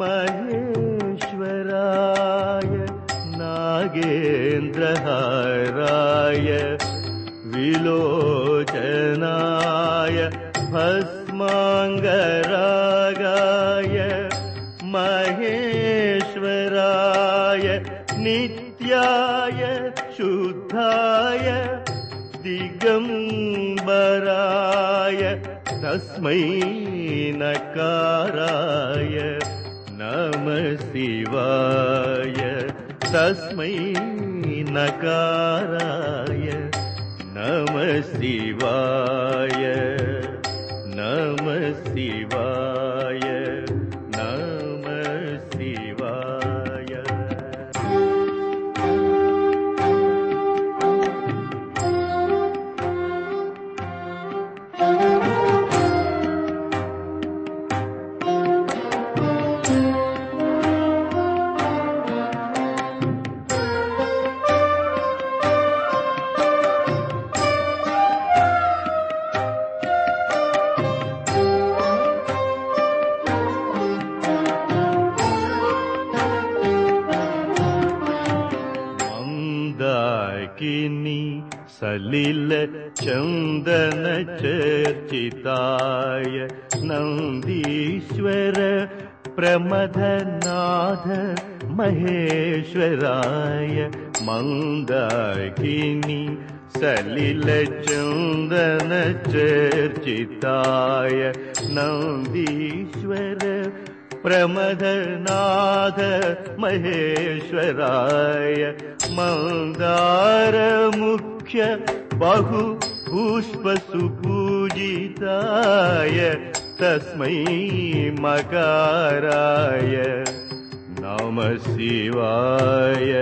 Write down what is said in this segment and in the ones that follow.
महेश्वराय नागेन्द्राय विलोचनाय भस्माङ्गरागाय महेश्वराय नित्याय शुद्धाय दिगम्बराय तस्मै नकाराय। नम शिवाय। तस्मै नकाराय। नम शिवाय मन्दाकिनी सलिल चन्दन चर्चिताय नन्दीश्वर प्रमथनाथ महेश्वराय मन्दाकिनी सलिल चन्दन चर्चिताय नन्दीश्वर प्रमदनाथ महेश्वराय मन्दारमुख्य बहु पुष्पसुपूजिताय तस्मै मकाराय नम शिवाय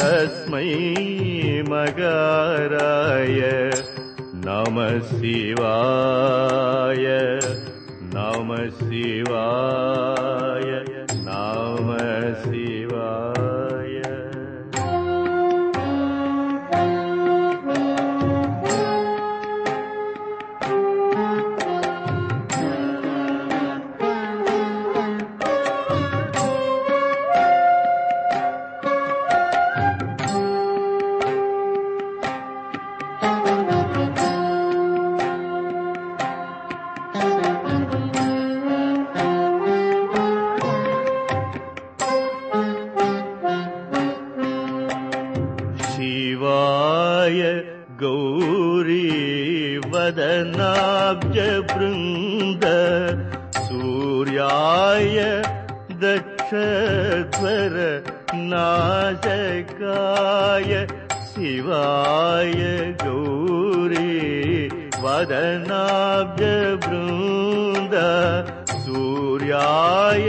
तस्मै मकाराय नम शिवाय नम शिवाय नम शिवाय वदनाब्जवृन्द सूर्याय दक्षध्वर नाशकाय शिवाय गौरी वदनाब्जवृन्द सूर्याय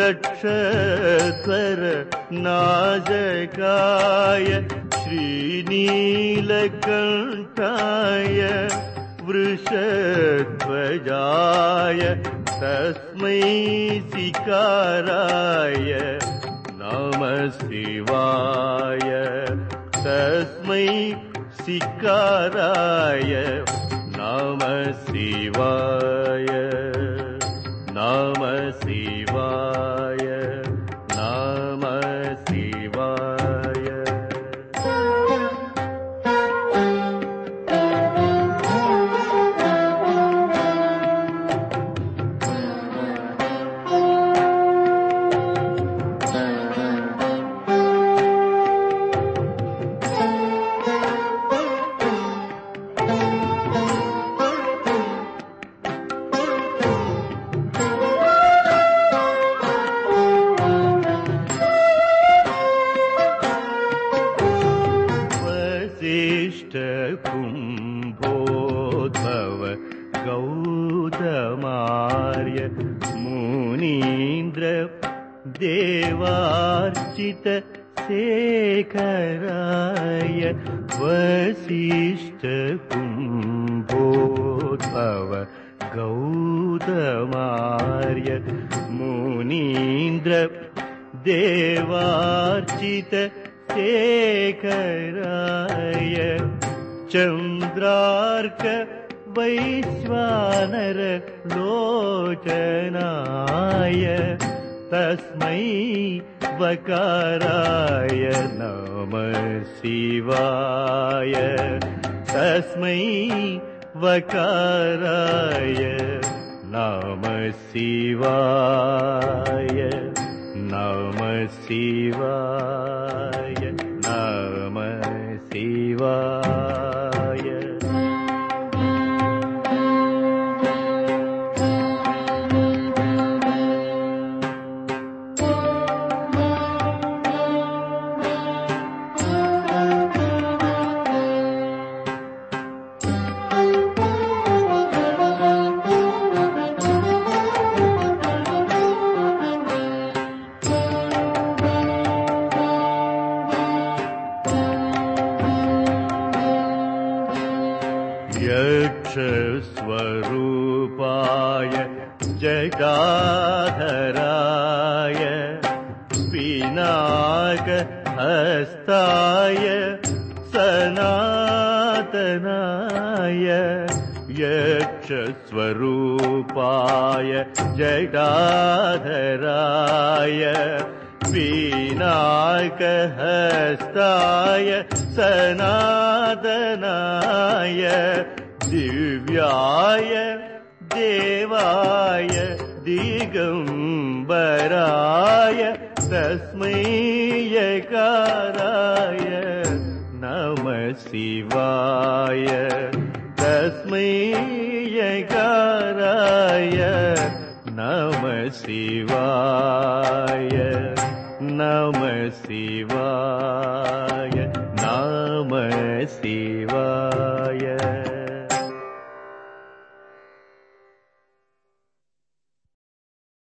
दक्षस्वर नाजकाय श्रीनीलकण्ठाय वृषध्वजाय तस्मै सिकाराय नम शिवाय तस्मै सिकाराय नम शिवाय नम शिवाय कुम्भोद्भव गौतमार्य मुनीन्द्र देवार्चित शेखराय वसिष्ठ कुम्भोद्भव गौतमार्य मुनीन्द्र देवार्चित शेखराय चन्द्रार्क वैश्वानर लोचनाय तस्मै वकाराय नमः शिवाय तस्मै वकाराय नमः शिवाय नमः शिवाय नमः शिवाय पिनाकहस्ताय सनातनाय यक्षस्वरूपाय जगाधराय पिनाकहस्ताय सनातनाय दिव्याय देवाय दिगम्बराय तस्मै यकाराय नमः शिवाय। तस्मै यकाराय नमः शिवाय। नमः शिवाय नमः शिवाय